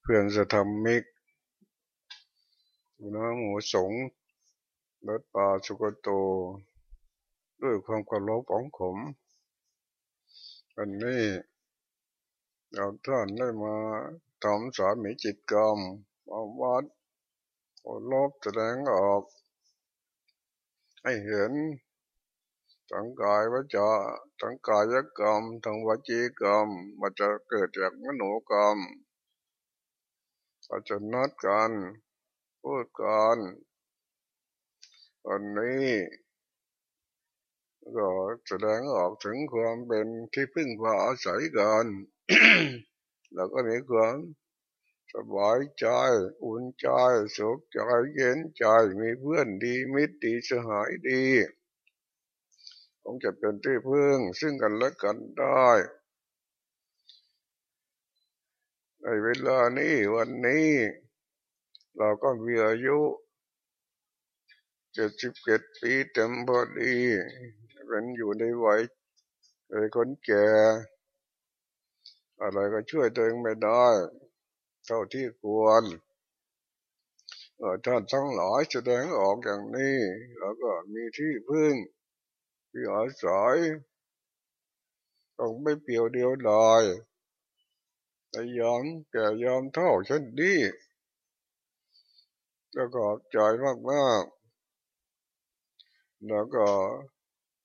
เพื่อนจะทำมิกน้องหมูสงรถป่าสุกโต ด้วยความเคารพของผมวันนี้เราท่านได้มาทำสามีจิตกรรมมาวัดโอลบแสดงออก ให้เห็น ทั้งกายว่าจะทั้งกายกรรมทั้งวจีกรรมมันจะเกิดจากมโนกรรมอาจจะนัดกันพูดกันวันนี้ก็แสดงออกถึงความเป็นที่พึ่งพาอาศัยกันแล้วก็มีความสบายใจอุ่นใจสุขใจเย็นใจมีเพื่อนดีมิตรดีสหายดี คงจะเป็นที่พึ่งซึ่งกันและกันได้ในเวลานี้วันนี้ เราก็มีอายุเจ็ดสิบเจ็ดปีเต็มพอดีเป็นอยู่ในวัยเป็นคนแก่ อะไรก็ช่วยตัวเองไม่ได้ เท่าที่ควรท่านทั้งหลายแสดงออกอย่างนี้ แล้วก็มีที่พึ่ง ที่อาศัยต้องไม่เปลี่ยวเดียวดายแต่ยอมแก่ยอมเท่าเช่นนี้แล้วก็ใจมากๆแล้วก็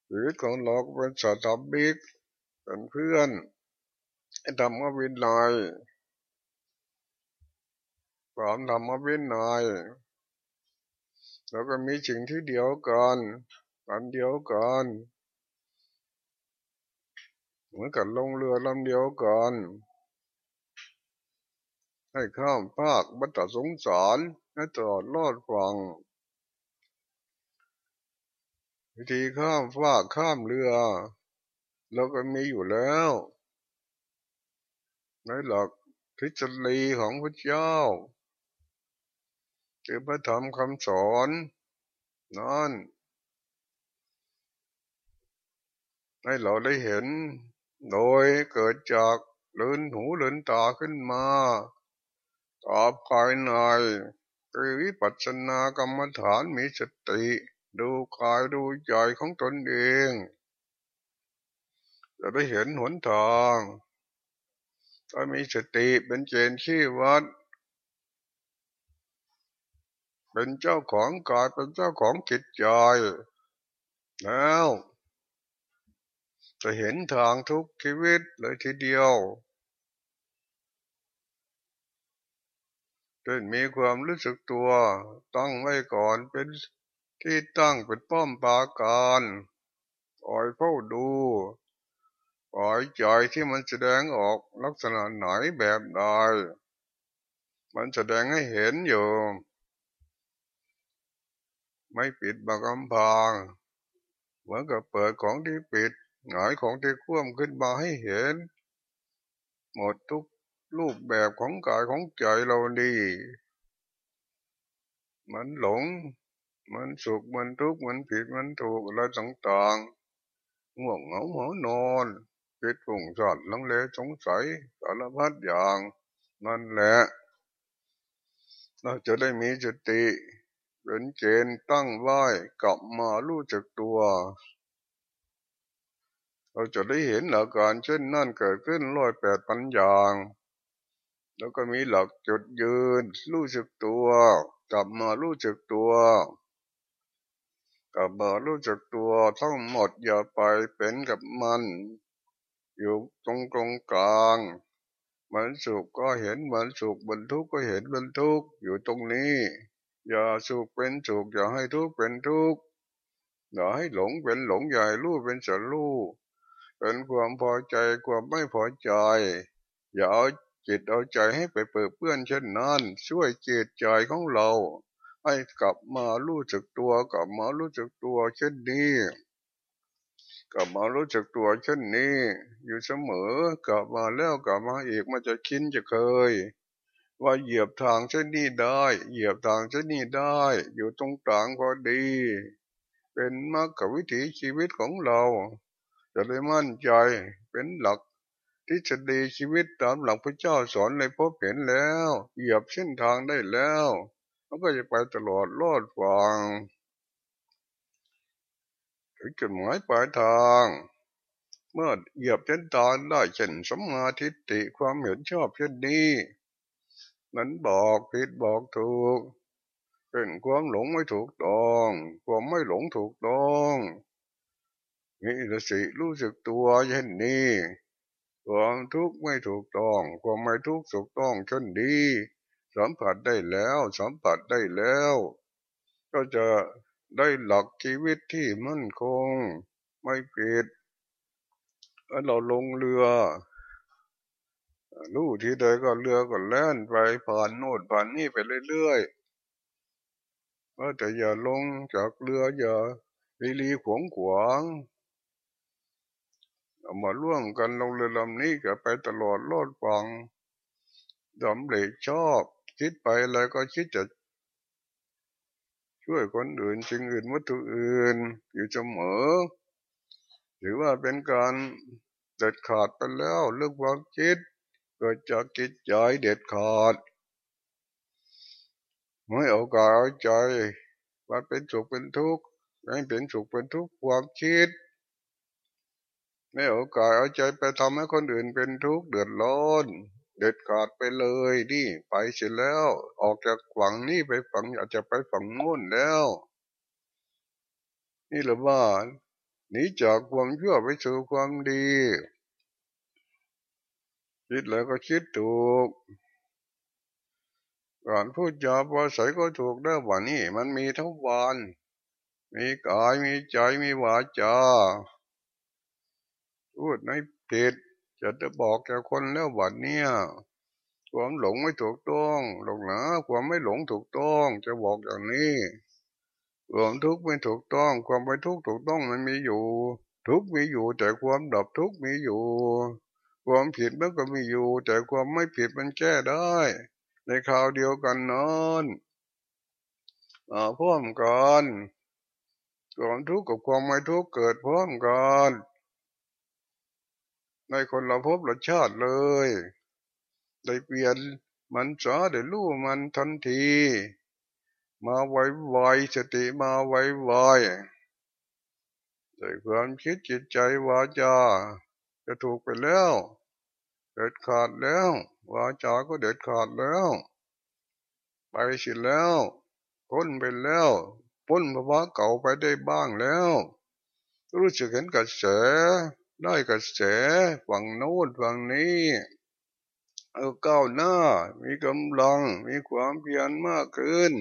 ชีวิตของเราเป็นสัตว์บิกเป็นเพื่อนธรรมวินัยความธรรมวินัยแล้วก็มีสิ่งที่เดียวกัน อันเดียวกันเหมือนกับลงเรือลำเดียวกันให้ข้ามภาคบัตรสงสารให้ตลอดรอดฟัง วิธีข้ามฟากข้ามเรือเราก็มีอยู่แล้วในหลักทฤษฎีของพระเจ้าคือพระธรรมคำสอนนั่น ให้เราได้เห็น โดยเกิดจากเลืนหูเลืนตาขึ้นมาตอบภายในคือวิปัสสนากรรมฐานมีสติ ดูกายดูใจของตนเอง จะได้เห็นหนทางถ้ามีสติเป็นเจนชี้วัด เป็นเจ้าของกายเป็นเจ้าของจิตใจ แล้ว จะเห็นทางทุกชีวิตเลยทีเดียวจนมีความรู้สึกตัว ตั้งไว้ก่อนเป็นที่ตั้งเป็นป้อมปาการคอยเฝ้าดูคอยใจที่มันแสดงออกลักษณะไหนแบบใดมันแสดงให้เห็นอยู่ ไม่ปิดบังกำพางเหมือนกับเปิดของที่ปิด หงายของที่คว่ำขึ้นมาให้เห็น หมดทุกรูปแบบของกายของใจเราดี มันหลง มันสุข มันทุกข์ มันผิด มันถูกอะไรต่างๆง่วงเหงาหัวนอนผิดฝุ่งสอดลังเลสงสัยสารพัดอย่าง นั่นแหละ เราจะได้มีสติเป็นเกณฑ์ตั้งไว้กลับมารู้จักตัว เราจะได้เห็นอาการเช่นนั่นเกิดขึ้นร้อยแปดพันอย่าง แล้วก็มีหลักจุดยืน รู้จักตัวกลับมารู้จักตัวกลับมารู้จักตัวทั้งหมดอย่าไปเป็นกับมัน อยู่ตรงตรงกลางเหมือนสุขก็เห็นเหมือนสุขบรรทุกก็เห็นบรรทุกอยู่ตรงนี้ อย่าสุขเป็นสุขอย่าให้ทุกข์เป็นทุกข์อย่าให้หลงเป็นหลงใหญ่รู้เป็นสรู้ เป็นความพอใจความไม่พอใจ อย่าเอาจิตเอาใจให้ไปเปิดเปื้อนเช่นนั้น ช่วยจิตใจของเรา ให้กลับมารู้จักตัวกลับมารู้จักตัวเช่นนี้กลับมารู้จักตัวเช่นนี้ อยู่เสมอกลับมาแล้วกลับมาอีกมันจะคินจะเคย ว่าเหยียบทางเช่นนี้ได้ เหยียบทางเช่นนี้ได้ อยู่ตรงกลางพอดี เป็นมรรควิถีชีวิตของเรา จะได้มั่นใจเป็นหลักทฤษฎีชีวิตตามหลักพระเจ้าสอนในพบเห็นแล้ว เหยียบเส้นทางได้แล้วมันก็จะไปตลอดรอดฟังถึงจุดหมายปลายทาง เมื่อเหยียบเส้นทางได้เช่นสมาธิติความเห็นชอบเช่นนี้นั้นบอกผิดบอกถูกเป็นความหลงไม่ถูกต้อง ความไม่หลงถูกต้อง มีสติรู้สึกตัวเช่นนี้ความทุกข์ไม่ถูกต้องความไม่ทุกข์ถูกต้องเช่นนี้สัมผัสได้แล้วสัมผัสได้แล้ว ก็จะได้หลักชีวิตที่มั่นคง ไม่ผิดเราลงเรือรู้ที่ใดก็เรือก็แล่นไปผ่านโน่นผ่านนี่ไปเรื่อยๆว่าแต่อย่าลงจากเรืออย่าลีลีขวงขวาง เอามาร่วมกันลงเรือลำนี้ก็ไปตลอดรอดฟังดำเร็จชอบ คิดไปอะไรก็คิดจะ ช่วยคนอื่นสิ่งอื่นวัตถุอื่น อยู่เสมอถือว่าเป็นการเด็ดขาดไปแล้วเรื่องความคิดเกิดจากจิตใจเด็ดขาดไม่เอากายเอาใจว่าเป็นสุขเป็นทุกข์ไม่เป็นสุขเป็นทุกข์ความคิด ไม่เอากายเอาใจไปทำให้คนอื่นเป็นทุกข์เดือดร้อนเด็ดขาดไปเลยนี่ไปเสร็จแล้ว ออกจากฝั่งนี้ไปฝั่งอาจจะไปฝั่งโน้นแล้ว นี่หรือว่าหนีจากความชั่วไปสู่ความดี คิดแล้วก็คิดถูกก่อนพูดจาพอใส่ก็ถูกได้ว่านี่มันมีทั้งวัน มีกายมีใจมีวาจา พูดในผิดจะจะบอกแก่คนแล้ววันเนี้ยความหลงไม่ถูกต้องหลงนะความไม่หลงถูกต้อง จะบอกอย่างนี้ความทุกข์ไม่ถูกต้อง ความไม่ทุกข์ถูกต้องมันมีอยู่ ทุกข์มีอยู่ แต่ความดับทุกข์มีอยู่ ความผิดมันก็มีอยู่ แต่ความไม่ผิดมันแก้ได้ ในคราวเดียวกันนั้นพร้อมกันความทุกข์กับความไม่ทุกข์เกิดพร้อมกัน ในคนเราพบรสชาติเลย ได้เปลี่ยนมันจ้าได้รู้มันทันที มาไวไวสติมาไวไวแต่ความคิดจิตใจวาจา จะถูกไปแล้ว เด็ดขาดแล้ว วาจาก็เด็ดขาดแล้ว ไปสิแล้วพ้นไปแล้วพ้นภาวะเก่าไปได้บ้างแล้ว รู้สึกเห็นกระแส ได้กระแสฝั่งโน้นฝั่งนี้เอาก้าวหน้า มีกำลัง มีความเพียรมากขึ้น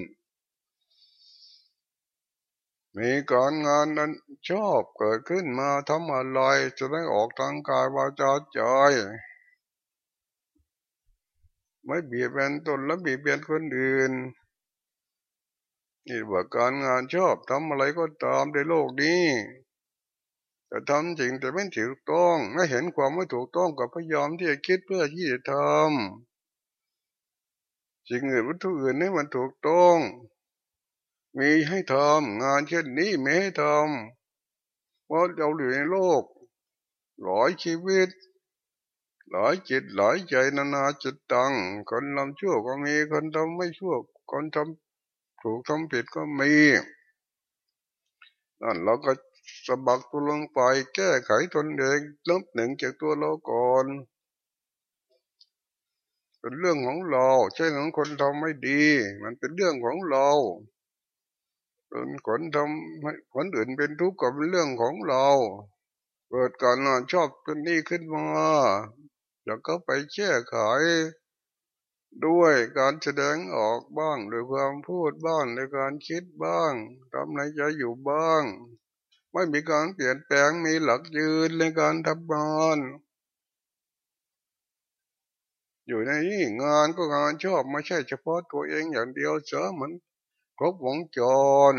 มีการงานนั้นชอบเกิดขึ้นมาทำอะไรจะได้ออกทางกายวาจาใจไม่เบียดเบียนตนและเบียดเบียนคนอื่นนี่ว่าการงานชอบทำอะไรก็ตามในโลกนี้ จะทำจริงแต่ไม่ถูกต้องไม่เห็นความไม่ถูกต้องกับพยายามที่จะคิดเพื่อที่จะทำสิ่งอื่นวัตถุอื่นนี่มันถูกต้อง มีให้ทำงานเช่นนี้ไม่ให้ทำเพราะเราอยู่ในโลกหลายชีวิตหลายจิตหลายใจนานาจิตตังคนทำชั่วก็มีคนทำไม่ชั่วคนทำถูกทำผิดก็มีนั่นเราก็ สะบักตัวลงไปแก้ไขตนเองลบหนึ่งจากตัวเราก่อน เป็นเรื่องของเราใช่ของคนทำไม่ดี มันเป็นเรื่องของเราเป็นคนทำให้คนอื่นเป็นทุกข์ก็เป็นเรื่องของเราเกิดการนอนชอบเป็นนี้ขึ้นมาแล้วก็ไปแก้ไขด้วยการแสดงออกบ้างด้วยความพูดบ้างด้วยการคิดบ้างทำในใจอยู่บ้าง ไม่มีการเปลี่ยนแปลงมีหลักยืนในการทำงานอยู่ในนี้งานก็งานชอบไม่ใช่เฉพาะตัวเองอย่างเดียวเสือเหมือนครบวงจร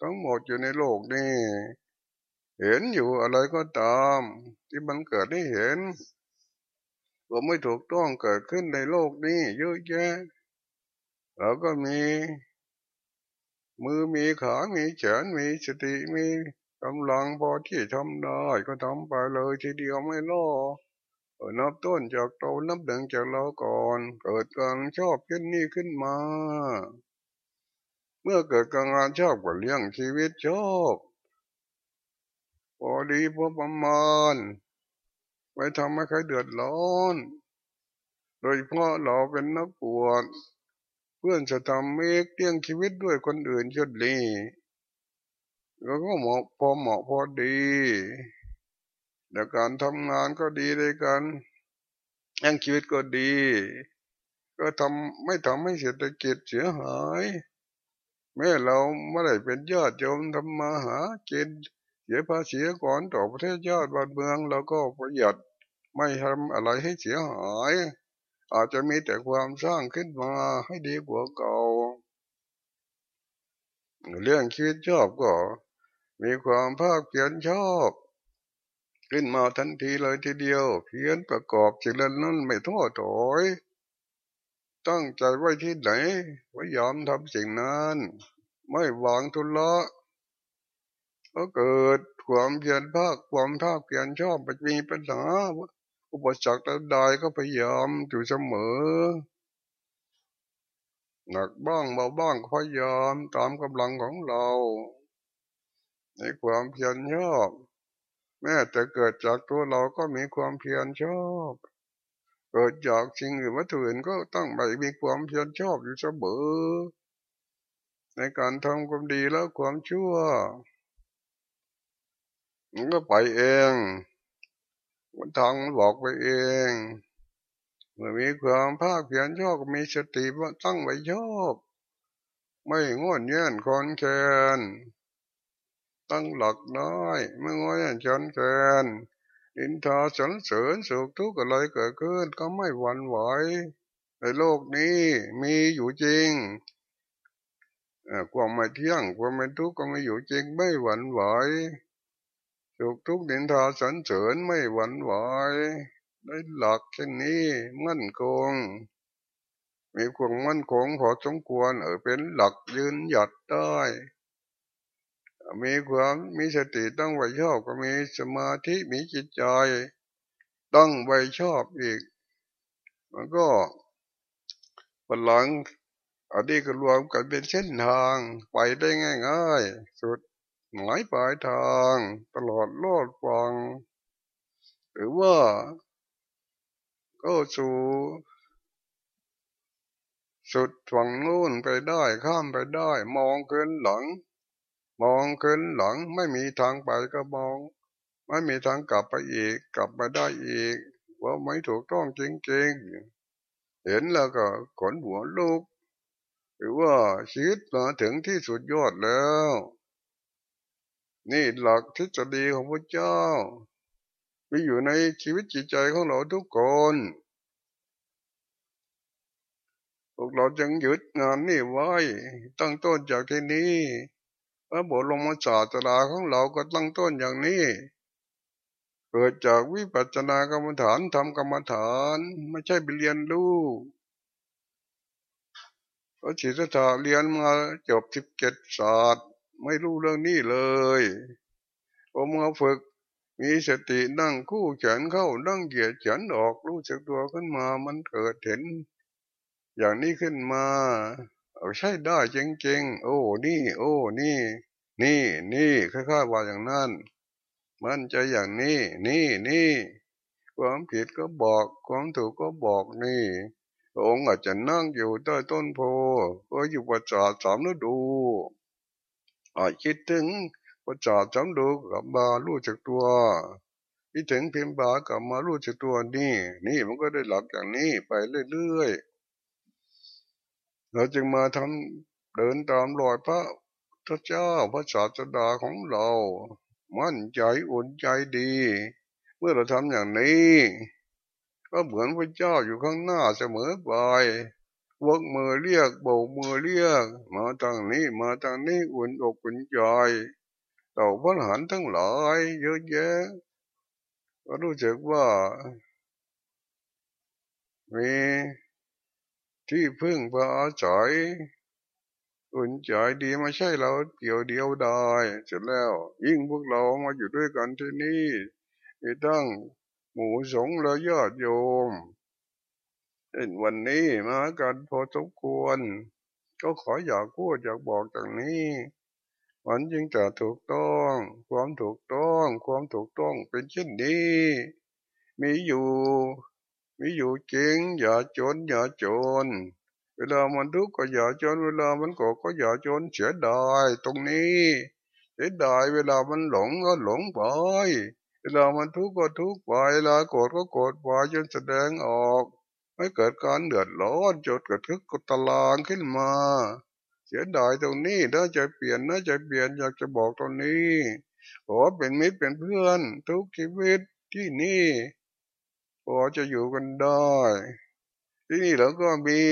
ทั้งหมดอยู่ในโลกนี้เห็นอยู่อะไรก็ตาม ที่มันเกิดให้เห็นว่าไม่ถูกต้องเกิดขึ้นในโลกนี้เยอะแยะเราก็มี มือมีขา มีแขนมีสติมี กำลังพอที่ทำได้ก็ทำไปเลยทีเดียวไม่ล่อนับต้นจากเรานับหนึ่งจากเราก่อน เกิดการชอบขึ้นนี่ขึ้นมา เมื่อเกิดการงานชอบก็เลี้ยงชีวิตชอบพอดีพอประมาณไม่ทำให้ใครเดือดร้อน โดยเพราะเราเป็นนักบวชเพื่อนจะทำเมกเลี้ยงชีวิตด้วยคนอื่นชุดนี้ แล้วก็เหมาะพอเหมาะพอดีแต่การทำงานก็ดีเลยกันยังชีวิตก็ดี ก็ทำไม่ทำให้เศรษฐกิจเสียหายแม้เราไม่ได้เป็นยอดโยมทำมาหากินเสียภาษีก่อนต่อประเทศยอดบ้านเมืองเราก็ประหยัดไม่ทำอะไรให้เสียหาย อาจจะมีแต่ความสร้างขึ้นมาให้ดีกว่าเก่าเรื่องชีวิตชอบก็ มีความภาคเพียรชอบ ขึ้นมาทันทีเลยทีเดียว เพียรประกอบสิ่งนั้นไม่ท้อถอย ตั้งใจไว้ที่ไหนพยายามทำสิ่งนั้น ไม่หวางทุละก็เกิดความเพียรภาคความภาคเพียรชอบมันมีปัญหาอุปสรรคใดก็พยายามอยู่เสมอหนักบ้างเบาบ้างพยายามตามกำลังของเรา ในความเพียรชอบ แม้แต่เกิดจากตัวเราก็มีความเพียรชอบ เกิดจากสิ่งอื่นวัตถุอื่นก็ต้องไปมีความเพียรชอบอยู่เสมอในการทำความดีแล้วความชั่วมันก็ไปเองวันทางบอกไปเองเมื่อมีความภาคเพียรชอบมีสติว่าตั้งไว้ชอบ ไม่ง่วนเงี้ยนคอนแคน ตั้งหลักน้อยเมื่อง้อยจนแกนอินทาสนเสริญสุขทุกข์อะไรเกิดขึ้นก็ไม่หวั่นไหวในโลกนี้มีอยู่จริงความไม่เที่ยงความไม่ทุกข์ก็ไม่อยู่จริงไม่หวั่นไหวสุขทุกข์ดินทาสนเสริญไม่หวั่นไหวได้หลักเช่นนี้มั่นคง มีความมั่นคงพอสมควรเออเป็นหลักยืนหยัดได้ มีความมีสติต้องไว้ชอบก็มีสมาธิมีจิตใจต้องไว้ชอบอีก มันก็พลังอันนี้ก็รวมกันเป็นเส้นทางไปได้ง่ายๆ สุดหมายปลายทางตลอดโลดฟัง หรือว่าก็สู่สุดฝั่งนู้นไปได้ข้ามไปได้ มองเกินหลัง มองขึ้นหลังไม่มีทางไปก็มอง ไม่มีทางกลับไปอีก กลับมาได้อีกว่าไม่ถูกต้องจริงๆ เห็นแล้วก็ขนหัวลูก หรือว่าชีวิตมาถึงที่สุดยอดแล้ว นี่หลักทฤษฎีของพระเจ้า มีอยู่ในชีวิตจิตใจของเราทุกคนพวกเราจึงหยุดงานนี่ไว้ ตั้งต้นจากที่นี้ พระบรมศาสดาของเราก็ตั้งต้นอย่างนี้ เกิดจากวิปัสสนากรรมฐานทำกรรมฐานไม่ใช่ไปเรียนรู้พระศิษฐาเรียนมาจบสิบเจ็ดศาสตร์ไม่รู้เรื่องนี้เลยพอมาฝึกมีสตินั่งคู่เฉินเข้านั่งเหยียดเฉินออกรู้สึกตัวขึ้นมามันเกิดเห็น อย่างนี้ขึ้นมา ใช่ได้จริงๆ โอ้ นี่ โอ้ นี่ นี่ นี่ค่อยๆว่าอย่างนั้น มันใจอย่างนี้ นี่ นี่ ความผิดก็บอก ความถูกก็บอกนี่องค์อาจจะนั่งอยู่ใต้ต้นโพก็อยู่ประจาสามฤดูอาจคิดถึงประจาสามฤดูกับมารู้จักตัวคิดถึงเพียงบากับมารู้จักตัวนี่ นี่มันก็ได้หลักอย่างนี้ไปเรื่อยๆ เราจึงมาทำเดินตามรอยพระพระเจ้าพระศาสดาของเรา มั่นใจอุ่นใจดี เมื่อเราทำอย่างนี้ ก็เหมือนพระเจ้าอยู่ข้างหน้าเสมอไปวกมือเรียกโบกมือเรียก มาทางนี้มาทางนี้อุ่นอกอุ่นใจเต่าพระหันทั้งหลายเยอะแยะก็รู้สึกว่ามี ที่พึ่งพาอาศัยอุ่นใจดีไม่ใช่เราเกี่ยวเดียวได้เสร็จแล้ว ยิ่งพวกเรามาอยู่ด้วยกันที่นี่มีตั้งหมู่สงฆ์และญาติโยมเห็นวันนี้มากันพอสมควร ก็ขออยากพูดอยากบอกจากนี้มันจึงจะถูกต้อง ความถูกต้อง ความถูกต้องเป็นเช่นนี้ มีอยู่ มีอยู่จริง อย่าจน อย่าจน เวลามันทุกข์ก็อย่าจน เวลามันโกรธก็อย่าจนเสียดายตรงนี้เสียดายเวลามันหลงก็หลงไป เวลามันทุกข์ก็ทุกข์ไปเวลาโกรธก็โกรธไปจนแสดงออก ไม่เกิดการเดือดร้อนจดเกิดทึกกตลางขึ้นมา เสียดายตรงนี้ถ้าจะเปลี่ยนน่าจะเปลี่ยนอยากจะบอกตรงนี้ขอเป็นมิตรเป็นเพื่อน ทุกชีวิตที่นี่ พอจะอยู่กันได้ ที่นี่เราก็มี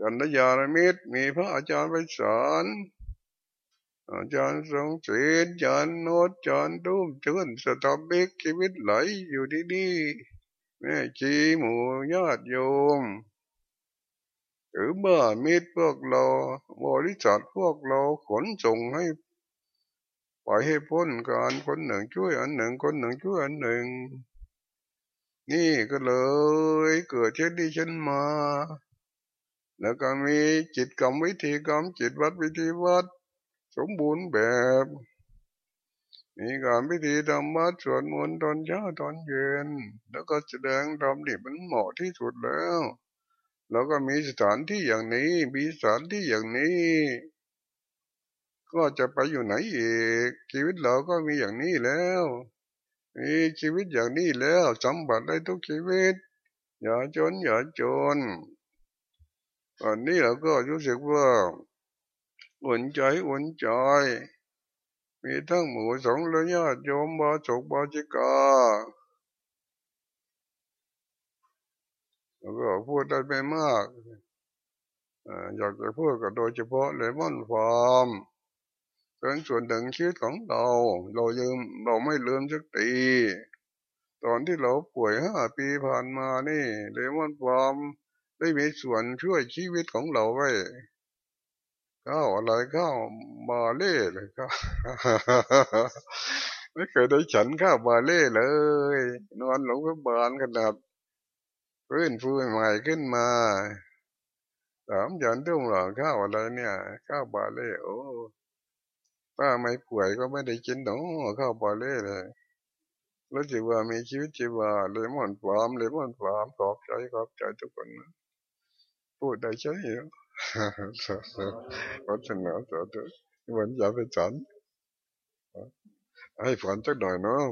กันยาณมิตร มีพระอาจารย์ไปสอนอาจารย์ทรงเสียอาจารย์โนดอาจารย์ตุ้มเชิญสตอบิกชีวิตไหลอยู่ที่นี่แม่ชีหมู่ญาติโยมหรือเมื่อมิตรพวกเราบริษัทพวกเราขนส่งให้ปล่อยให้พ้นการคนหนึ่งช่วยอันหนึ่งคนหนึ่งช่วยอันหนึ่ง นี่ก็เลยเกิดเช่นนี้ฉันมา แล้วก็มีจิตกรรมวิธีกรรมจิตวัดวิธีวัด สมบูรณ์แบบ มีการพิธีธรรมะสวดมนต์ตอนเช้าตอนเย็น แล้วก็แสดงธรรมนี่มันเหมาะที่สุดแล้ว แล้วก็มีสถานที่อย่างนี้ มีสถานที่อย่างนี้ ก็จะไปอยู่ไหนอีกชีวิตเราก็มีอย่างนี้แล้ว มีชีวิตอย่างนี้แล้วสมบัติได้ทุกชีวิต อย่าจนอย่าจนตอนนี้เราก็รู้สึกว่าอุ่นใจอุ่นใจ มีทั้งหมู่สงและญาติโยมบาศกบาจิกาแล้วก็พูดได้ไม่มากอยากจะพูดก็โดยเฉพาะเลมอนฟาร์ม เป็นส่วนหนึ่งชีวิตของเรา เรายืมเราไม่ลืมสักทีตอนที่เราป่วยห้าปีผ่านมานี่เลมอนฟามได้มีส่วนช่วยชีวิตของเราไว้ข้าวอะไรข้าวมาเล่เลยครับไม่เคยได้ฉันข้าวมาเล่เลย นอนหลงพยาบาลขนาดฟื้นฟูใหม่ขึ้นมาสามยันตุ้งหลังข้าวอะไรเนี่ย ข้าวบาเล่โอ้ ป้าไม่ป่วยก็ไม่ได้กินหนูข้าวบาเล่เลยรู้สึกว่ามีชีวิตชีวาเลยมอนฟามเลยมอนฟามขอบใจขอบใจทุกคนนะพูดได้ใช่ไหมวัฒนาสาธุวันอย่าไปจันให้ฝันสักหน่อยเนาะ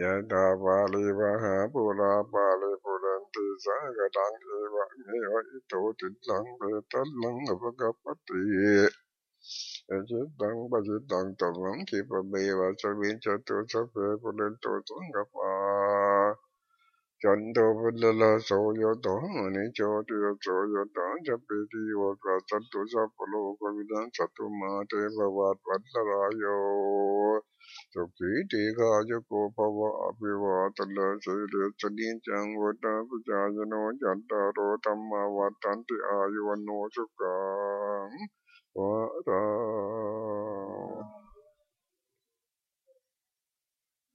ยะตาบาลีวะหาปุราบาลีปุรันติสังกตังเอวะเมวะอิโตติลังเบตัลลังอภกปติ ตังปจิตังตัมมังคิปเบวะสวินจตุสัพเพปุเรนโตสังกปาจันโตปลลาโสโยโตนิโจติโสโยโตจะปิติโอตระสัตตุสัพพโลกวิดันสัตตุมาเทภวัตวัตรายโยสุขีติกาจโกภวะอภิวาตเลสิเลสนิจังวัฏปจายโนจัตตารโธรรมวัฏันติอายุวโนสุขัง What?